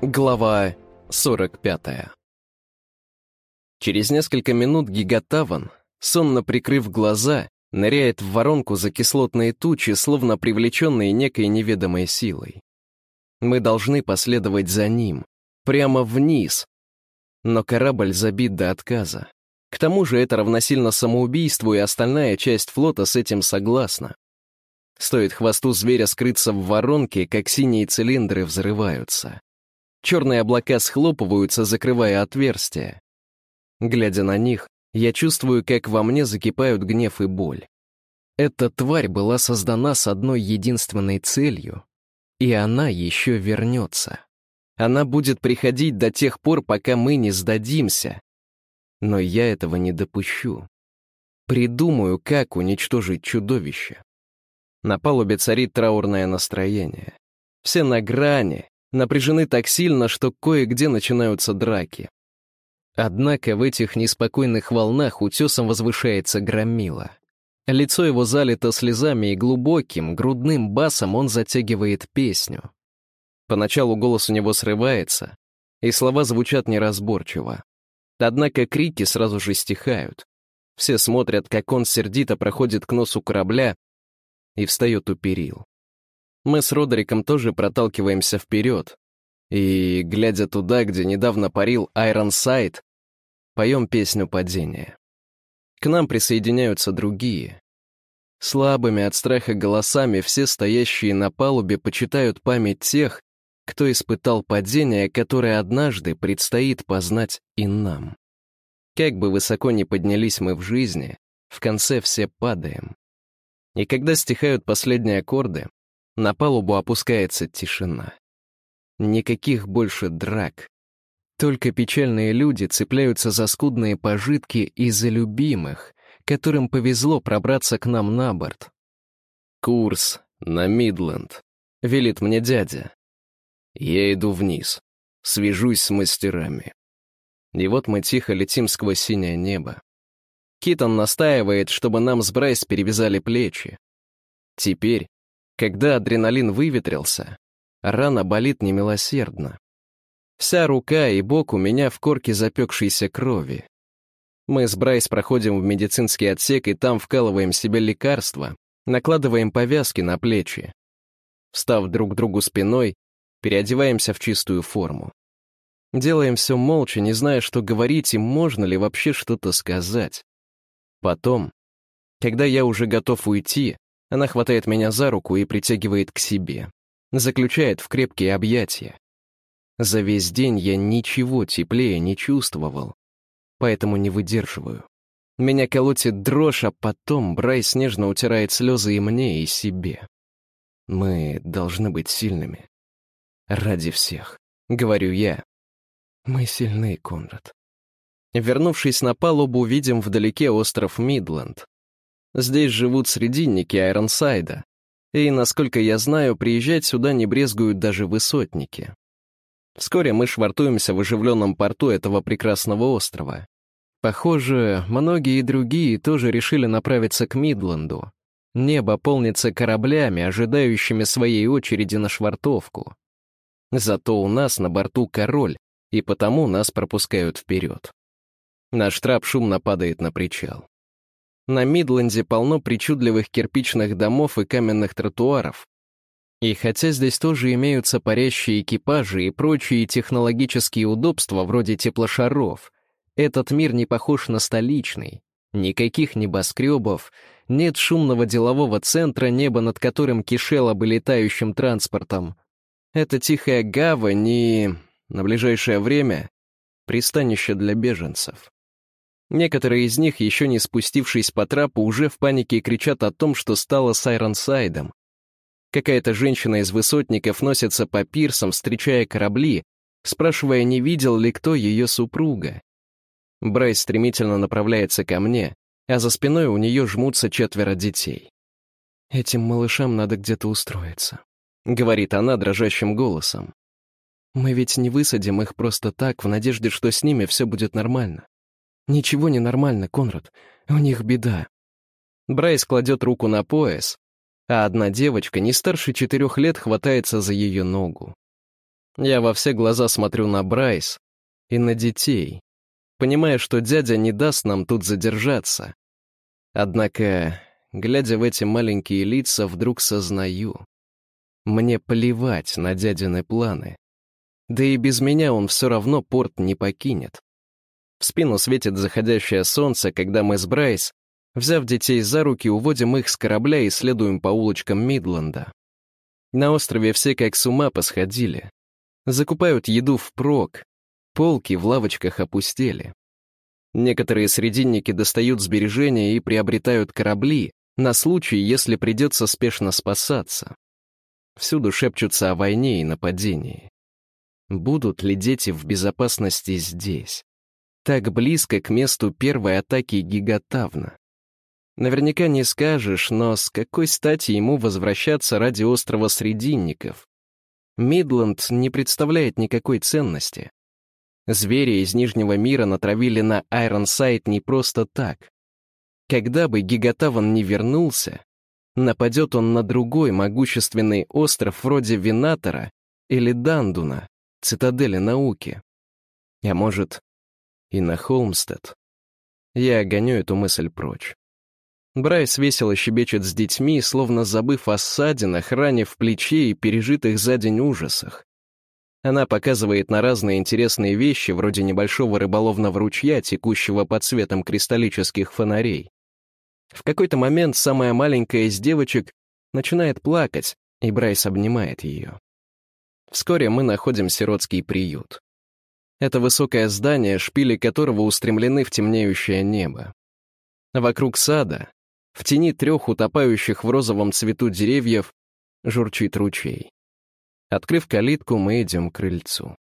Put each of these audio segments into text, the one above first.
Глава 45 Через несколько минут Гигатаван, сонно прикрыв глаза, ныряет в воронку за кислотные тучи, словно привлеченные некой неведомой силой. Мы должны последовать за ним, прямо вниз. Но корабль забит до отказа. К тому же это равносильно самоубийству, и остальная часть флота с этим согласна. Стоит хвосту зверя скрыться в воронке, как синие цилиндры взрываются. Черные облака схлопываются, закрывая отверстия. Глядя на них, я чувствую, как во мне закипают гнев и боль. Эта тварь была создана с одной единственной целью, и она еще вернется. Она будет приходить до тех пор, пока мы не сдадимся. Но я этого не допущу. Придумаю, как уничтожить чудовище. На палубе царит траурное настроение. Все на грани, напряжены так сильно, что кое-где начинаются драки. Однако в этих неспокойных волнах утесом возвышается громила. Лицо его залито слезами и глубоким, грудным басом он затягивает песню. Поначалу голос у него срывается, и слова звучат неразборчиво. Однако крики сразу же стихают. Все смотрят, как он сердито проходит к носу корабля и встает у перил. Мы с Родериком тоже проталкиваемся вперед. И, глядя туда, где недавно парил Айрон Сайт, поем песню падения. К нам присоединяются другие. Слабыми от страха голосами все стоящие на палубе почитают память тех, кто испытал падение, которое однажды предстоит познать и нам. Как бы высоко ни поднялись мы в жизни, в конце все падаем. И когда стихают последние аккорды, на палубу опускается тишина. Никаких больше драк. Только печальные люди цепляются за скудные пожитки и за любимых, которым повезло пробраться к нам на борт. «Курс на Мидленд», — велит мне дядя. Я иду вниз, свяжусь с мастерами. И вот мы тихо летим сквозь синее небо. Китон настаивает, чтобы нам с Брайс перевязали плечи. Теперь, когда адреналин выветрился, рана болит немилосердно. Вся рука и бок у меня в корке запекшейся крови. Мы с Брайс проходим в медицинский отсек и там вкалываем себе лекарства, накладываем повязки на плечи. Встав друг другу спиной, переодеваемся в чистую форму. Делаем все молча, не зная, что говорить и можно ли вообще что-то сказать. Потом, когда я уже готов уйти, она хватает меня за руку и притягивает к себе. Заключает в крепкие объятия. За весь день я ничего теплее не чувствовал, поэтому не выдерживаю. Меня колотит дрожь, а потом Брайс нежно утирает слезы и мне, и себе. Мы должны быть сильными. Ради всех, говорю я. Мы сильны, Конрад. Вернувшись на палубу, видим вдалеке остров Мидленд, Здесь живут срединники Айронсайда, и, насколько я знаю, приезжать сюда не брезгуют даже высотники. Вскоре мы швартуемся в оживленном порту этого прекрасного острова. Похоже, многие другие тоже решили направиться к Мидленду. Небо полнится кораблями, ожидающими своей очереди на швартовку. Зато у нас на борту король, и потому нас пропускают вперед. Наш трап шумно падает на причал. На Мидленде полно причудливых кирпичных домов и каменных тротуаров. И хотя здесь тоже имеются парящие экипажи и прочие технологические удобства вроде теплошаров, этот мир не похож на столичный. Никаких небоскребов, нет шумного делового центра, небо над которым кишело бы летающим транспортом. Это тихая гавань и, на ближайшее время, пристанище для беженцев. Некоторые из них, еще не спустившись по трапу, уже в панике кричат о том, что стало с Айронсайдом. Какая-то женщина из высотников носится по пирсам, встречая корабли, спрашивая, не видел ли кто ее супруга. Брайс стремительно направляется ко мне, а за спиной у нее жмутся четверо детей. «Этим малышам надо где-то устроиться», — говорит она дрожащим голосом. «Мы ведь не высадим их просто так, в надежде, что с ними все будет нормально. «Ничего не нормально, Конрад. У них беда». Брайс кладет руку на пояс, а одна девочка не старше четырех лет хватается за ее ногу. Я во все глаза смотрю на Брайс и на детей, понимая, что дядя не даст нам тут задержаться. Однако, глядя в эти маленькие лица, вдруг сознаю. Мне плевать на дядины планы. Да и без меня он все равно порт не покинет. В спину светит заходящее солнце, когда мы с Брайс Взяв детей за руки, уводим их с корабля и следуем по улочкам Мидленда. На острове все как с ума посходили. Закупают еду впрок, полки в лавочках опустели. Некоторые срединники достают сбережения и приобретают корабли на случай, если придется спешно спасаться. Всюду шепчутся о войне и нападении. Будут ли дети в безопасности здесь? Так близко к месту первой атаки Гигатавна. Наверняка не скажешь, но с какой стати ему возвращаться ради острова Срединников? Мидланд не представляет никакой ценности. Звери из Нижнего мира натравили на Айронсайд не просто так. Когда бы Гигатаван не вернулся, нападет он на другой могущественный остров вроде Винатора или Дандуна, цитадели науки. А может, и на Холмстед. Я гоню эту мысль прочь. Брайс весело щебечет с детьми, словно забыв о ссадинах, ране в плече и пережитых за день ужасах. Она показывает на разные интересные вещи, вроде небольшого рыболовного ручья, текущего под светом кристаллических фонарей. В какой-то момент самая маленькая из девочек начинает плакать, и Брайс обнимает ее. Вскоре мы находим сиротский приют. Это высокое здание, шпили которого устремлены в темнеющее небо. Вокруг сада в тени трех утопающих в розовом цвету деревьев журчит ручей. Открыв калитку, мы идем к крыльцу.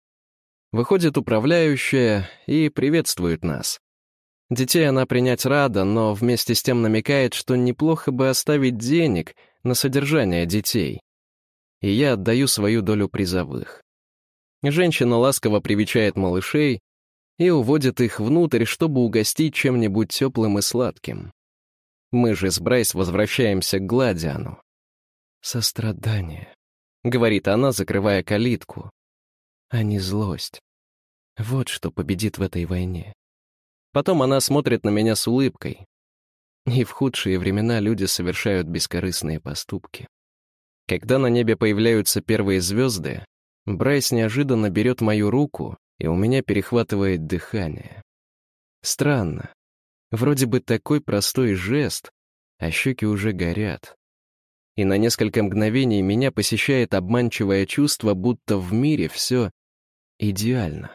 Выходит управляющая и приветствует нас. Детей она принять рада, но вместе с тем намекает, что неплохо бы оставить денег на содержание детей. И я отдаю свою долю призовых. Женщина ласково привечает малышей и уводит их внутрь, чтобы угостить чем-нибудь теплым и сладким. Мы же с Брайс возвращаемся к Гладиану. «Сострадание», — говорит она, закрывая калитку, — «а не злость. Вот что победит в этой войне». Потом она смотрит на меня с улыбкой. И в худшие времена люди совершают бескорыстные поступки. Когда на небе появляются первые звезды, Брайс неожиданно берет мою руку, и у меня перехватывает дыхание. Странно, Вроде бы такой простой жест, а щеки уже горят. И на несколько мгновений меня посещает обманчивое чувство, будто в мире все идеально.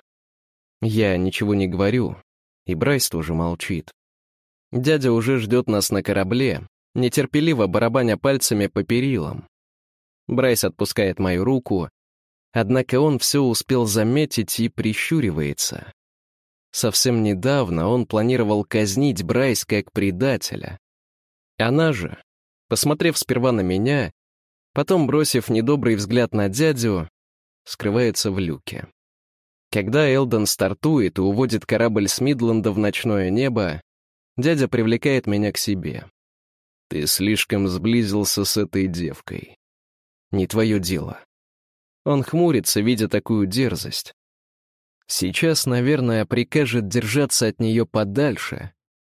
Я ничего не говорю, и Брайс тоже молчит. Дядя уже ждет нас на корабле, нетерпеливо барабаня пальцами по перилам. Брайс отпускает мою руку, однако он все успел заметить и прищуривается. Совсем недавно он планировал казнить Брайс как предателя. Она же, посмотрев сперва на меня, потом бросив недобрый взгляд на дядю, скрывается в люке. Когда Элден стартует и уводит корабль с Мидленда в ночное небо, дядя привлекает меня к себе. «Ты слишком сблизился с этой девкой. Не твое дело». Он хмурится, видя такую дерзость. Сейчас, наверное, прикажет держаться от нее подальше.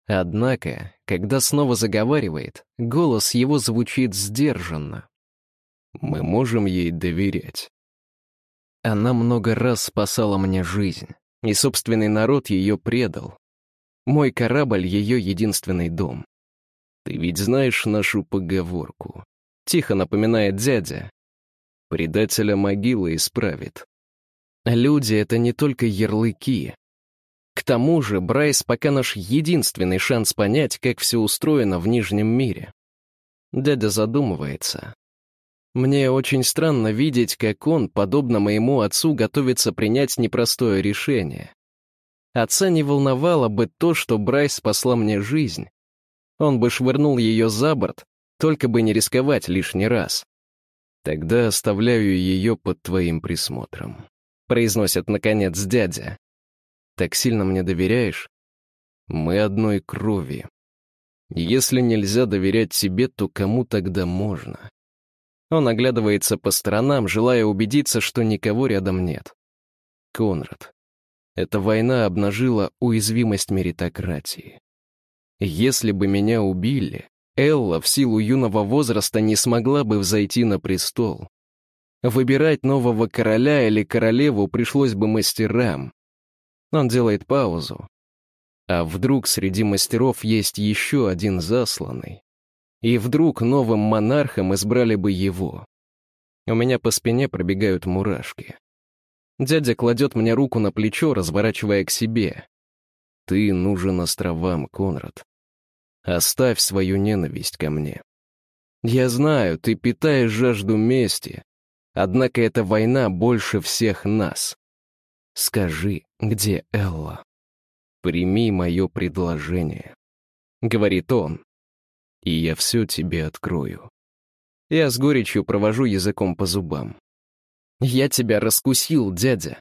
Однако, когда снова заговаривает, голос его звучит сдержанно. «Мы можем ей доверять». Она много раз спасала мне жизнь, и собственный народ ее предал. Мой корабль — ее единственный дом. Ты ведь знаешь нашу поговорку. Тихо напоминает дядя. Предателя могила исправит. Люди — это не только ярлыки. К тому же Брайс пока наш единственный шанс понять, как все устроено в Нижнем мире. Дядя задумывается. Мне очень странно видеть, как он, подобно моему отцу, готовится принять непростое решение. Отца не волновало бы то, что Брайс спасла мне жизнь. Он бы швырнул ее за борт, только бы не рисковать лишний раз. Тогда оставляю ее под твоим присмотром произносит, наконец, дядя. «Так сильно мне доверяешь? Мы одной крови. Если нельзя доверять себе, то кому тогда можно?» Он оглядывается по сторонам, желая убедиться, что никого рядом нет. Конрад. Эта война обнажила уязвимость меритократии. Если бы меня убили, Элла в силу юного возраста не смогла бы взойти на престол. Выбирать нового короля или королеву пришлось бы мастерам. Он делает паузу. А вдруг среди мастеров есть еще один засланный? И вдруг новым монархом избрали бы его? У меня по спине пробегают мурашки. Дядя кладет мне руку на плечо, разворачивая к себе. «Ты нужен островам, Конрад. Оставь свою ненависть ко мне. Я знаю, ты питаешь жажду мести, однако эта война больше всех нас. Скажи, где Элла? Прими мое предложение», — говорит он, — «и я все тебе открою». Я с горечью провожу языком по зубам. «Я тебя раскусил, дядя.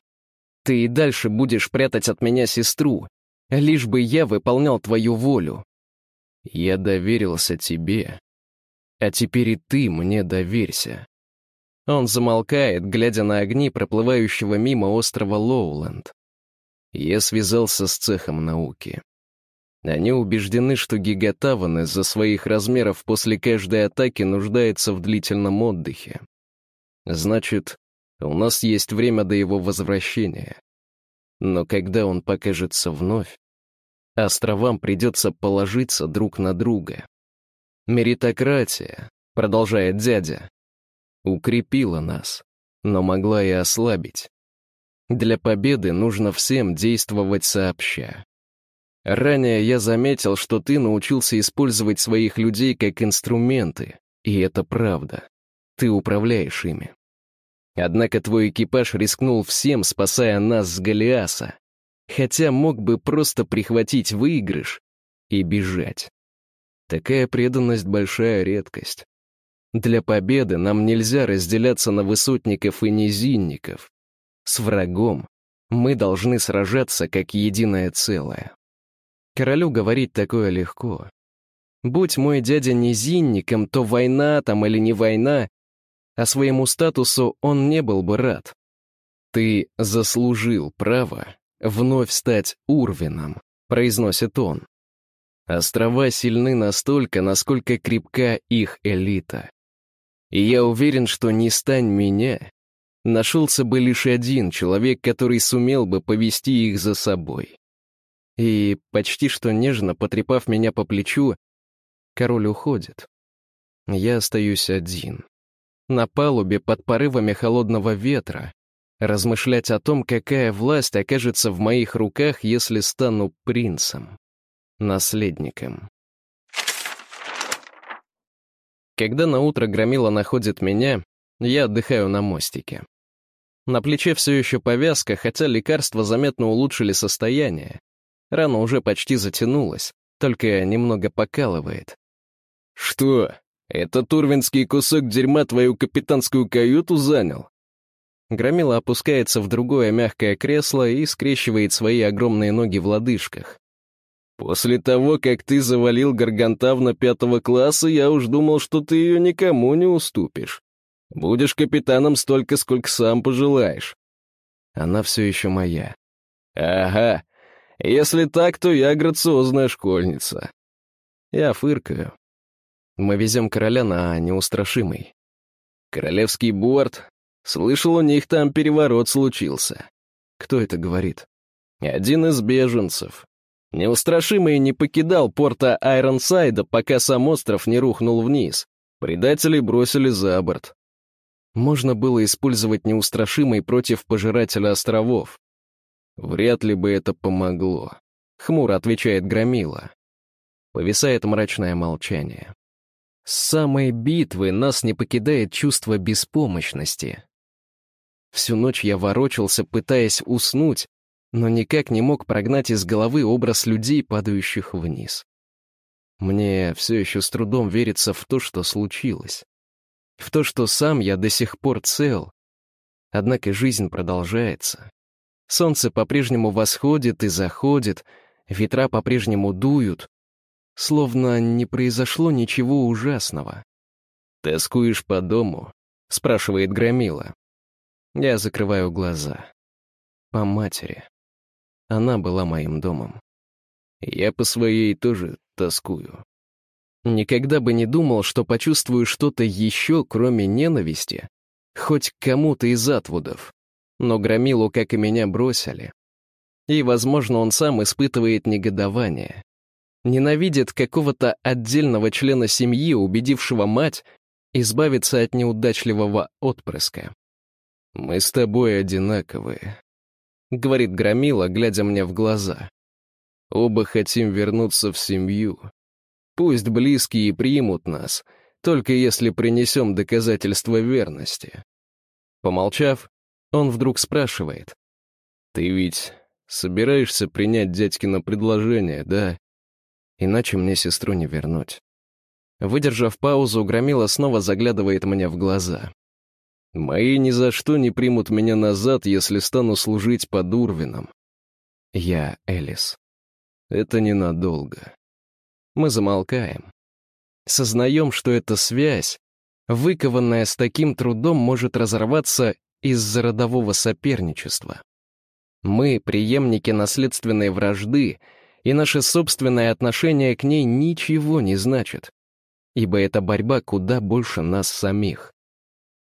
Ты и дальше будешь прятать от меня сестру, лишь бы я выполнял твою волю. Я доверился тебе, а теперь и ты мне доверься». Он замолкает, глядя на огни проплывающего мимо острова Лоуленд. Я связался с цехом науки. Они убеждены, что гигатаван из-за своих размеров после каждой атаки нуждается в длительном отдыхе. Значит, у нас есть время до его возвращения. Но когда он покажется вновь, островам придется положиться друг на друга. Меритократия, продолжает дядя, укрепила нас, но могла и ослабить. Для победы нужно всем действовать сообща. Ранее я заметил, что ты научился использовать своих людей как инструменты, и это правда. Ты управляешь ими. Однако твой экипаж рискнул всем, спасая нас с Голиаса, хотя мог бы просто прихватить выигрыш и бежать. Такая преданность — большая редкость. Для победы нам нельзя разделяться на высотников и низинников. С врагом мы должны сражаться как единое целое. Королю говорить такое легко. Будь мой дядя низинником, то война там или не война, а своему статусу он не был бы рад. «Ты заслужил право вновь стать Урвином», — произносит он. Острова сильны настолько, насколько крепка их элита. И я уверен, что не стань меня, нашелся бы лишь один человек, который сумел бы повести их за собой. И, почти что нежно потрепав меня по плечу, король уходит. Я остаюсь один. На палубе под порывами холодного ветра, размышлять о том, какая власть окажется в моих руках, если стану принцем, наследником. Когда на утро громила находит меня, я отдыхаю на мостике. На плече все еще повязка, хотя лекарства заметно улучшили состояние. Рана уже почти затянулась, только немного покалывает. «Что, это турвинский кусок дерьма твою капитанскую каюту занял?» Громила опускается в другое мягкое кресло и скрещивает свои огромные ноги в лодыжках. «После того, как ты завалил Гаргантавна пятого класса, я уж думал, что ты ее никому не уступишь. Будешь капитаном столько, сколько сам пожелаешь. Она все еще моя. Ага. Если так, то я грациозная школьница. Я фыркаю. Мы везем короля на неустрашимый. Королевский борт. Слышал, у них там переворот случился. Кто это говорит? Один из беженцев. Неустрашимый не покидал порта Айронсайда, пока сам остров не рухнул вниз. Предателей бросили за борт можно было использовать неустрашимый против пожирателя островов. Вряд ли бы это помогло. Хмуро отвечает Громила. Повисает мрачное молчание. С самой битвы нас не покидает чувство беспомощности. Всю ночь я ворочался, пытаясь уснуть, но никак не мог прогнать из головы образ людей, падающих вниз. Мне все еще с трудом верится в то, что случилось в то, что сам я до сих пор цел. Однако жизнь продолжается. Солнце по-прежнему восходит и заходит, ветра по-прежнему дуют, словно не произошло ничего ужасного. «Тоскуешь по дому?» — спрашивает Громила. Я закрываю глаза. По матери. Она была моим домом. Я по своей тоже тоскую. Никогда бы не думал, что почувствую что-то еще, кроме ненависти, хоть к кому-то из отводов. Но Громилу, как и меня, бросили. И, возможно, он сам испытывает негодование. Ненавидит какого-то отдельного члена семьи, убедившего мать избавиться от неудачливого отпрыска. «Мы с тобой одинаковые», — говорит Громила, глядя мне в глаза. «Оба хотим вернуться в семью. Пусть близкие примут нас, только если принесем доказательства верности». Помолчав, он вдруг спрашивает. «Ты ведь собираешься принять дядькино предложение, да? Иначе мне сестру не вернуть». Выдержав паузу, Громила снова заглядывает мне в глаза. «Мои ни за что не примут меня назад, если стану служить под Урвином. Я Элис. Это ненадолго. Мы замолкаем. Сознаем, что эта связь, выкованная с таким трудом, может разорваться из-за родового соперничества. Мы — преемники наследственной вражды, и наше собственное отношение к ней ничего не значит, ибо эта борьба куда больше нас самих.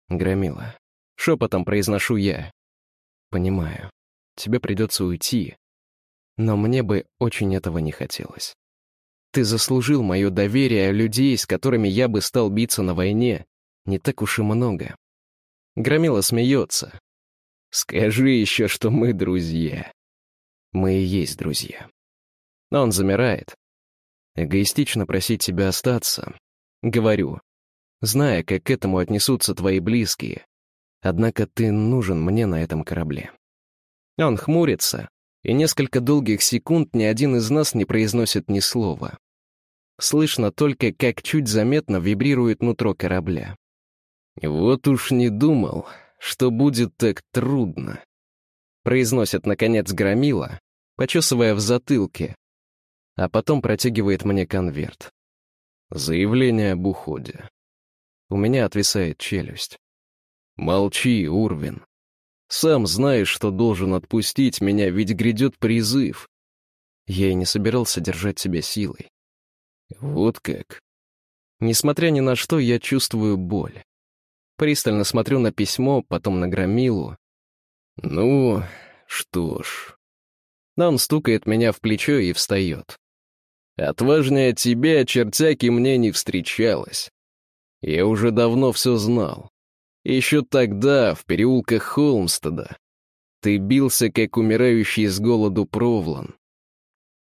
Громила. Шепотом произношу я. Понимаю, тебе придется уйти, но мне бы очень этого не хотелось. Ты заслужил мое доверие, людей, с которыми я бы стал биться на войне, не так уж и много. Громила смеется. «Скажи еще, что мы друзья». Мы и есть друзья. Но он замирает. Эгоистично просить тебя остаться. Говорю, зная, как к этому отнесутся твои близкие. Однако ты нужен мне на этом корабле. Он хмурится, и несколько долгих секунд ни один из нас не произносит ни слова. Слышно только, как чуть заметно вибрирует нутро корабля. «Вот уж не думал, что будет так трудно», — произносит, наконец, Громила, почесывая в затылке, а потом протягивает мне конверт. Заявление об уходе. У меня отвисает челюсть. «Молчи, Урвин. Сам знаешь, что должен отпустить меня, ведь грядет призыв. Я и не собирался держать себя силой. Вот как. Несмотря ни на что, я чувствую боль. Пристально смотрю на письмо, потом на громилу. Ну, что ж. Он стукает меня в плечо и встает. Отважнее тебя, чертяки, мне не встречалось. Я уже давно все знал. Еще тогда, в переулках Холмстеда, ты бился, как умирающий с голоду провлан.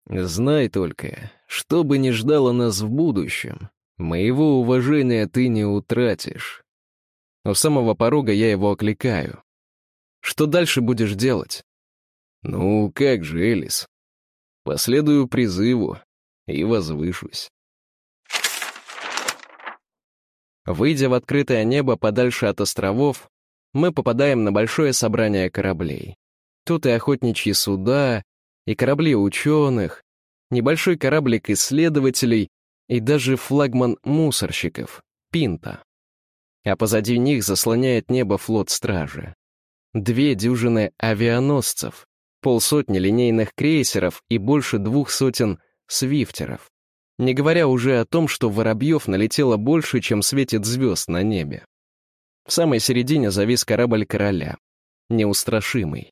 Знай только, что бы ни ждало нас в будущем, моего уважения ты не утратишь. У самого порога я его окликаю. Что дальше будешь делать? Ну, как же, Элис. Последую призыву и возвышусь. Выйдя в открытое небо подальше от островов, мы попадаем на большое собрание кораблей. Тут и охотничьи суда, и корабли ученых, небольшой кораблик исследователей и даже флагман мусорщиков — Пинта а позади них заслоняет небо флот стражи. Две дюжины авианосцев, полсотни линейных крейсеров и больше двух сотен свифтеров. Не говоря уже о том, что воробьев налетело больше, чем светит звезд на небе. В самой середине завис корабль короля, неустрашимый.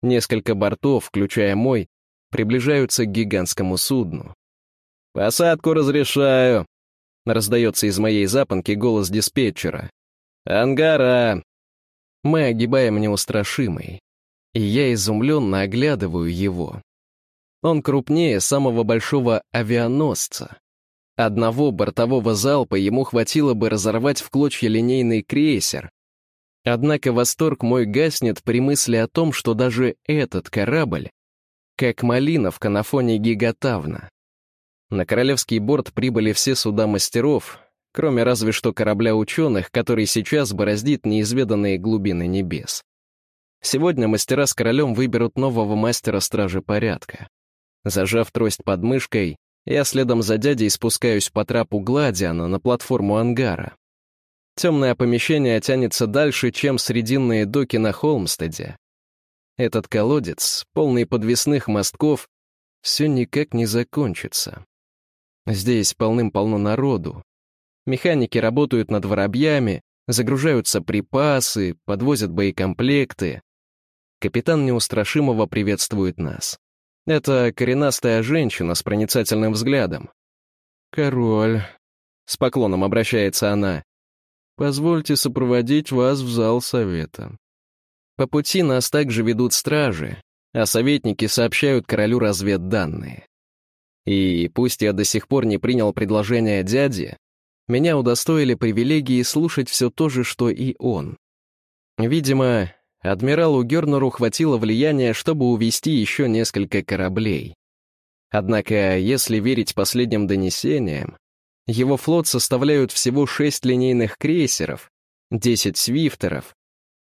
Несколько бортов, включая мой, приближаются к гигантскому судну. «Посадку разрешаю», Раздается из моей запонки голос диспетчера. «Ангара!» Мы огибаем неустрашимый, и я изумленно оглядываю его. Он крупнее самого большого авианосца. Одного бортового залпа ему хватило бы разорвать в клочья линейный крейсер. Однако восторг мой гаснет при мысли о том, что даже этот корабль, как малиновка на фоне гигатавна. На королевский борт прибыли все суда мастеров, кроме разве что корабля ученых, который сейчас бороздит неизведанные глубины небес. Сегодня мастера с королем выберут нового мастера стражи порядка. Зажав трость под мышкой, я следом за дядей спускаюсь по трапу Гладиана на платформу ангара. Темное помещение тянется дальше, чем срединные доки на Холмстеде. Этот колодец, полный подвесных мостков, все никак не закончится. Здесь полным-полно народу. Механики работают над воробьями, загружаются припасы, подвозят боекомплекты. Капитан Неустрашимого приветствует нас. Это коренастая женщина с проницательным взглядом. «Король», — с поклоном обращается она, — «позвольте сопроводить вас в зал совета». По пути нас также ведут стражи, а советники сообщают королю разведданные. И пусть я до сих пор не принял предложение дяди, меня удостоили привилегии слушать все то же, что и он. Видимо, адмиралу Гернеру хватило влияния, чтобы увести еще несколько кораблей. Однако, если верить последним донесениям, его флот составляют всего шесть линейных крейсеров, десять свифтеров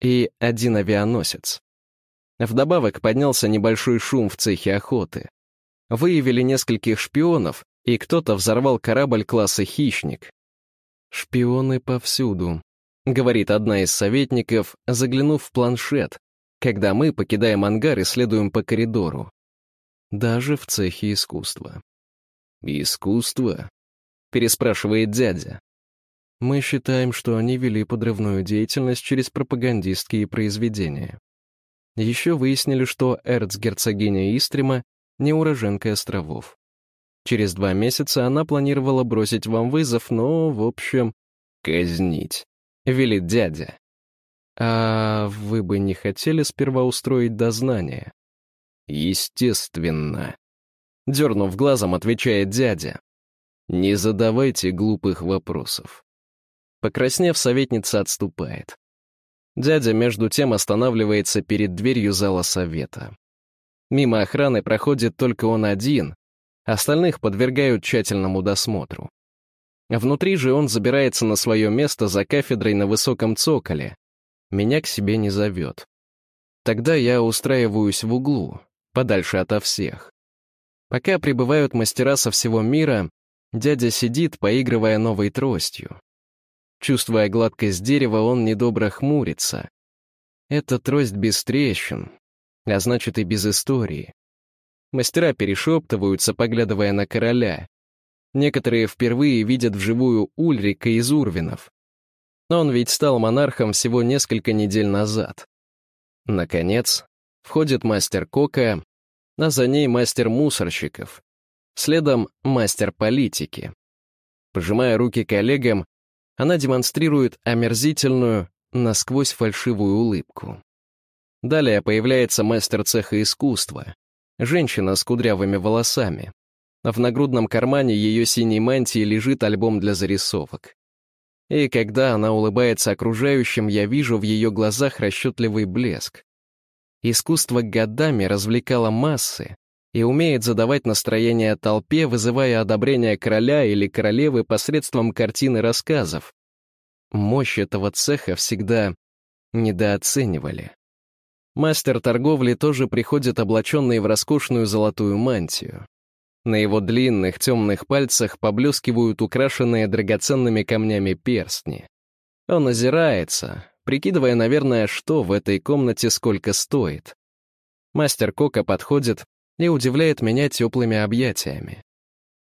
и один авианосец. Вдобавок поднялся небольшой шум в цехе охоты. Выявили нескольких шпионов, и кто-то взорвал корабль класса «Хищник». «Шпионы повсюду», — говорит одна из советников, заглянув в планшет, когда мы покидаем ангар и следуем по коридору. Даже в цехе искусства. «Искусство?» — переспрашивает дядя. Мы считаем, что они вели подрывную деятельность через пропагандистские произведения. Еще выяснили, что эрцгерцогиня Истрима — не уроженка островов. Через два месяца она планировала бросить вам вызов, но, в общем, казнить, — велит дядя. А вы бы не хотели сперва устроить дознание? Естественно. Дернув глазом, отвечает дядя. Не задавайте глупых вопросов. Покраснев, советница отступает. Дядя, между тем, останавливается перед дверью зала совета. Мимо охраны проходит только он один, остальных подвергают тщательному досмотру. Внутри же он забирается на свое место за кафедрой на высоком цоколе. Меня к себе не зовет. Тогда я устраиваюсь в углу, подальше ото всех. Пока прибывают мастера со всего мира, дядя сидит, поигрывая новой тростью. Чувствуя гладкость дерева, он недобро хмурится. Эта трость без трещин, а значит и без истории. Мастера перешептываются, поглядывая на короля. Некоторые впервые видят вживую Ульрика из Урвинов. Но он ведь стал монархом всего несколько недель назад. Наконец, входит мастер Кока, а за ней мастер мусорщиков. Следом мастер политики. Пожимая руки коллегам, она демонстрирует омерзительную, насквозь фальшивую улыбку. Далее появляется мастер цеха искусства, женщина с кудрявыми волосами. В нагрудном кармане ее синей мантии лежит альбом для зарисовок. И когда она улыбается окружающим, я вижу в ее глазах расчетливый блеск. Искусство годами развлекало массы, и умеет задавать настроение толпе, вызывая одобрение короля или королевы посредством картины рассказов. Мощь этого цеха всегда недооценивали. Мастер торговли тоже приходит облаченный в роскошную золотую мантию. На его длинных темных пальцах поблескивают украшенные драгоценными камнями перстни. Он озирается, прикидывая, наверное, что в этой комнате сколько стоит. Мастер Кока подходит и удивляет меня теплыми объятиями.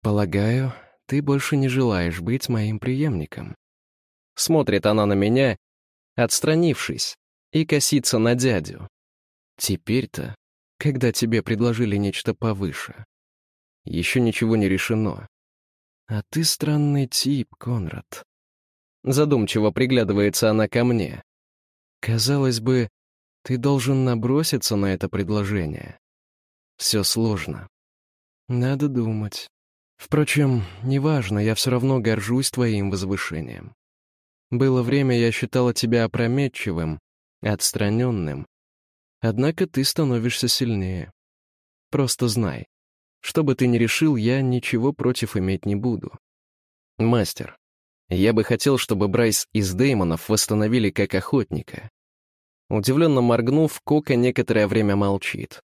«Полагаю, ты больше не желаешь быть моим преемником». Смотрит она на меня, отстранившись, и косится на дядю. Теперь-то, когда тебе предложили нечто повыше. Еще ничего не решено. А ты странный тип, Конрад. Задумчиво приглядывается она ко мне. Казалось бы, ты должен наброситься на это предложение. Все сложно. Надо думать. Впрочем, неважно, я все равно горжусь твоим возвышением. Было время, я считала тебя опрометчивым, отстраненным. Однако ты становишься сильнее. Просто знай, что бы ты ни решил, я ничего против иметь не буду. Мастер, я бы хотел, чтобы Брайс из Деймонов восстановили как охотника. Удивленно моргнув, Кока некоторое время молчит.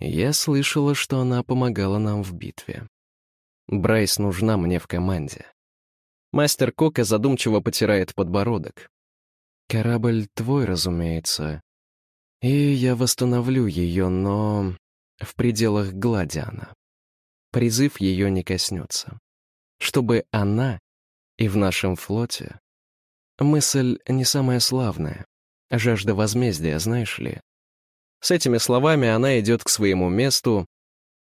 Я слышала, что она помогала нам в битве. Брайс нужна мне в команде. Мастер Кока задумчиво потирает подбородок. «Корабль твой, разумеется. И я восстановлю ее, но в пределах Гладиана. Призыв ее не коснется. Чтобы она и в нашем флоте... Мысль не самая славная. Жажда возмездия, знаешь ли. С этими словами она идет к своему месту,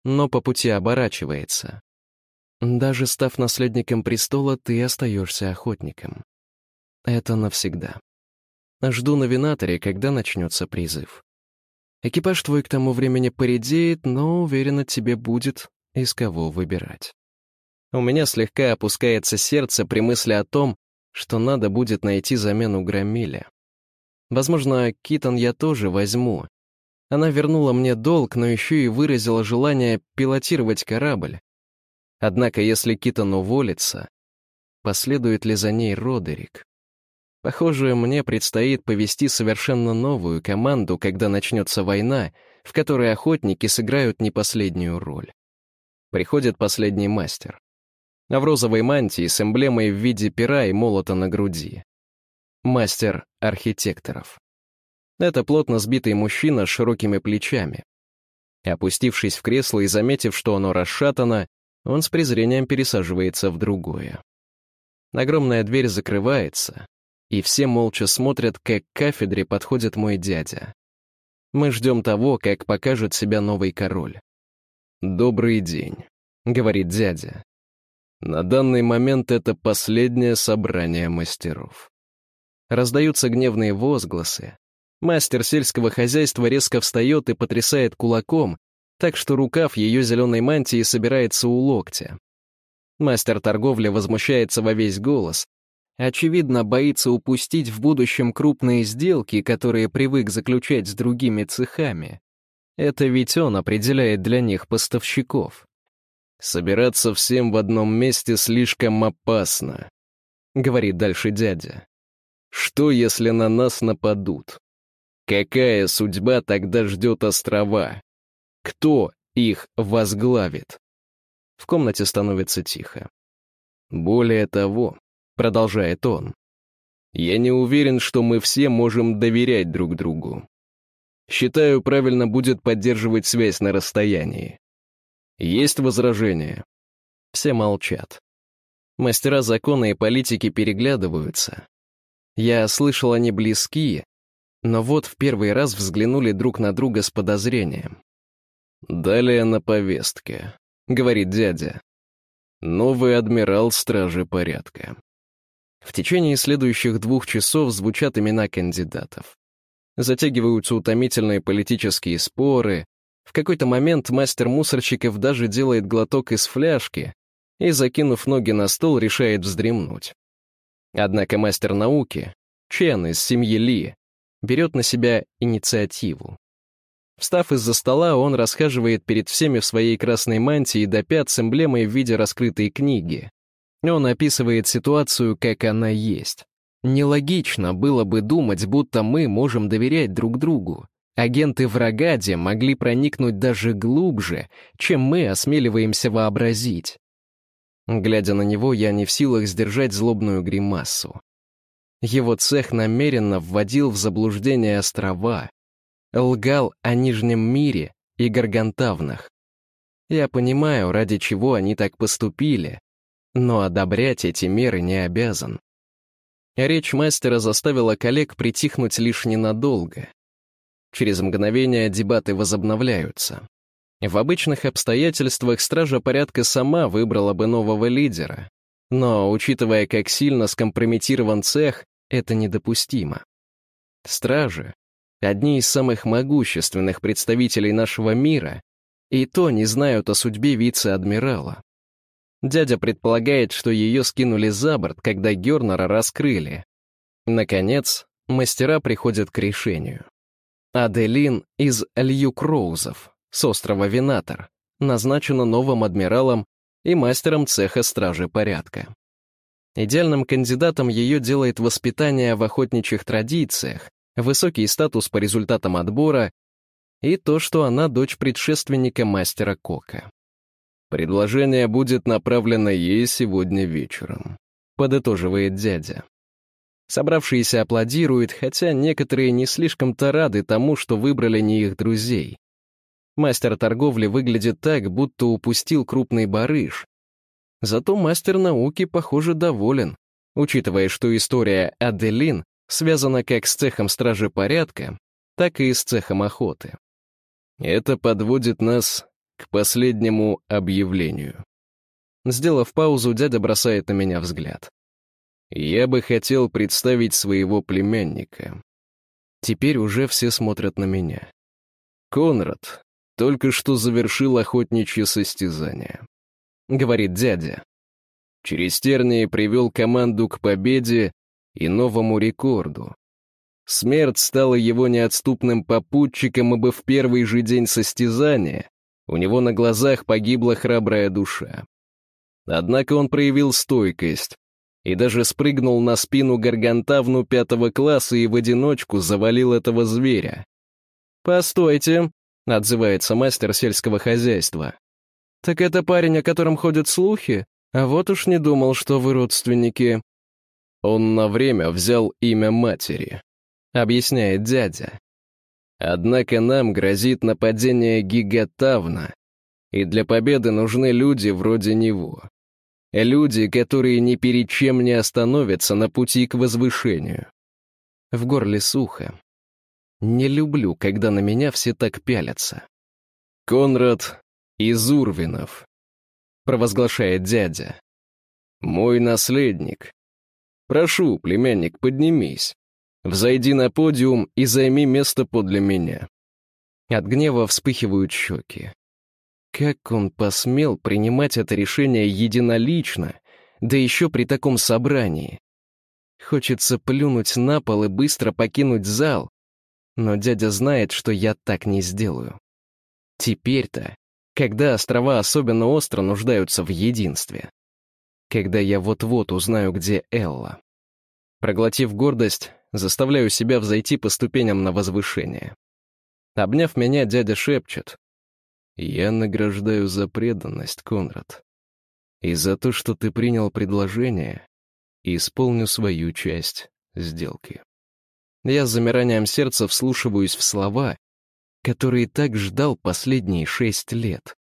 но по пути оборачивается. Даже став наследником престола, ты остаешься охотником. Это навсегда. Жду на винаторе, когда начнется призыв. Экипаж твой к тому времени поредеет, но, уверенно, тебе будет из кого выбирать. У меня слегка опускается сердце при мысли о том, что надо будет найти замену Громиле. Возможно, Китон я тоже возьму. Она вернула мне долг, но еще и выразила желание пилотировать корабль. Однако, если Китон уволится, последует ли за ней Родерик? Похоже, мне предстоит повести совершенно новую команду, когда начнется война, в которой охотники сыграют не последнюю роль. Приходит последний мастер. А в розовой мантии с эмблемой в виде пера и молота на груди. Мастер архитекторов. Это плотно сбитый мужчина с широкими плечами. Опустившись в кресло и заметив, что оно расшатано, он с презрением пересаживается в другое. Огромная дверь закрывается, и все молча смотрят, как к кафедре подходит мой дядя. Мы ждем того, как покажет себя новый король. «Добрый день», — говорит дядя. На данный момент это последнее собрание мастеров. Раздаются гневные возгласы. Мастер сельского хозяйства резко встает и потрясает кулаком, так что рукав ее зеленой мантии собирается у локтя. Мастер торговли возмущается во весь голос. Очевидно, боится упустить в будущем крупные сделки, которые привык заключать с другими цехами. Это ведь он определяет для них поставщиков. «Собираться всем в одном месте слишком опасно», — говорит дальше дядя. «Что, если на нас нападут? Какая судьба тогда ждет острова? Кто их возглавит? В комнате становится тихо. Более того, продолжает он, я не уверен, что мы все можем доверять друг другу. Считаю, правильно будет поддерживать связь на расстоянии. Есть возражения? Все молчат. Мастера закона и политики переглядываются. Я слышал, они близки, но вот в первый раз взглянули друг на друга с подозрением. «Далее на повестке», — говорит дядя. «Новый адмирал Стражи Порядка». В течение следующих двух часов звучат имена кандидатов. Затягиваются утомительные политические споры. В какой-то момент мастер мусорщиков даже делает глоток из фляжки и, закинув ноги на стол, решает вздремнуть. Однако мастер науки, Чен из семьи Ли, берет на себя инициативу. Встав из-за стола, он расхаживает перед всеми в своей красной мантии до пят с эмблемой в виде раскрытой книги. Он описывает ситуацию, как она есть. Нелогично было бы думать, будто мы можем доверять друг другу. Агенты врагади могли проникнуть даже глубже, чем мы осмеливаемся вообразить. Глядя на него, я не в силах сдержать злобную гримасу. Его цех намеренно вводил в заблуждение острова, лгал о Нижнем мире и Гаргантавнах. Я понимаю, ради чего они так поступили, но одобрять эти меры не обязан. Речь мастера заставила коллег притихнуть лишь ненадолго. Через мгновение дебаты возобновляются. В обычных обстоятельствах стража порядка сама выбрала бы нового лидера, но, учитывая, как сильно скомпрометирован цех, это недопустимо. Стражи одни из самых могущественных представителей нашего мира, и то не знают о судьбе вице-адмирала. Дядя предполагает, что ее скинули за борт, когда Гернера раскрыли. Наконец, мастера приходят к решению. Аделин из Лью-Кроузов, с острова Винатор, назначена новым адмиралом и мастером цеха стражи порядка. Идеальным кандидатом ее делает воспитание в охотничьих традициях, высокий статус по результатам отбора и то, что она дочь предшественника мастера Кока. Предложение будет направлено ей сегодня вечером. подытоживает дядя. Собравшиеся аплодируют, хотя некоторые не слишком-то рады тому, что выбрали не их друзей. Мастер торговли выглядит так, будто упустил крупный барыш. Зато мастер науки, похоже, доволен, учитывая, что история Аделин связана как с цехом стражи порядка, так и с цехом охоты. Это подводит нас к последнему объявлению. Сделав паузу, дядя бросает на меня взгляд. Я бы хотел представить своего племянника. Теперь уже все смотрят на меня. Конрад только что завершил охотничье состязание. Говорит дядя. Через тернии привел команду к победе и новому рекорду. Смерть стала его неотступным попутчиком, ибо в первый же день состязания у него на глазах погибла храбрая душа. Однако он проявил стойкость и даже спрыгнул на спину гаргантавну пятого класса и в одиночку завалил этого зверя. «Постойте», — отзывается мастер сельского хозяйства. «Так это парень, о котором ходят слухи? А вот уж не думал, что вы родственники». Он на время взял имя матери, объясняет дядя. Однако нам грозит нападение гигатавна, и для победы нужны люди вроде него. Люди, которые ни перед чем не остановятся на пути к возвышению. В горле сухо. Не люблю, когда на меня все так пялятся. Конрад из Урвинов, провозглашает дядя. Мой наследник. Прошу, племянник, поднимись. Взойди на подиум и займи место подле меня. От гнева вспыхивают щеки. Как он посмел принимать это решение единолично, да еще при таком собрании? Хочется плюнуть на пол и быстро покинуть зал, но дядя знает, что я так не сделаю. Теперь-то, когда острова особенно остро нуждаются в единстве. Когда я вот-вот узнаю, где Элла. Проглотив гордость, заставляю себя взойти по ступеням на возвышение. Обняв меня, дядя шепчет. «Я награждаю за преданность, Конрад. И за то, что ты принял предложение, исполню свою часть сделки». Я с замиранием сердца вслушиваюсь в слова, которые так ждал последние шесть лет.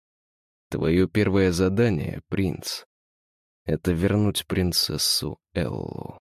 Твое первое задание, принц, — это вернуть принцессу Эллу.